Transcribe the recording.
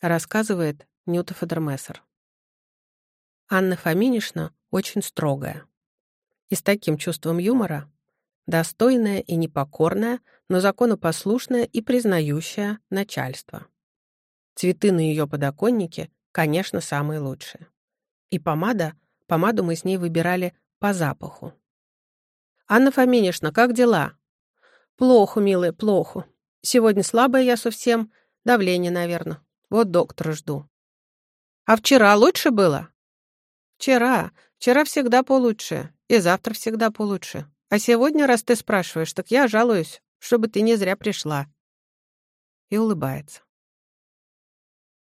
рассказывает Нюта Федермессер. Анна Фоминишна очень строгая. И с таким чувством юмора, достойная и непокорная, но законопослушная и признающая начальство. Цветы на ее подоконнике, конечно, самые лучшие. И помада, помаду мы с ней выбирали по запаху. «Анна Фоминишна, как дела?» «Плохо, милая, плохо. Сегодня слабая я совсем, давление, наверное. Вот доктора жду». «А вчера лучше было?» «Вчера. Вчера всегда получше. И завтра всегда получше. А сегодня, раз ты спрашиваешь, так я жалуюсь, чтобы ты не зря пришла». И улыбается.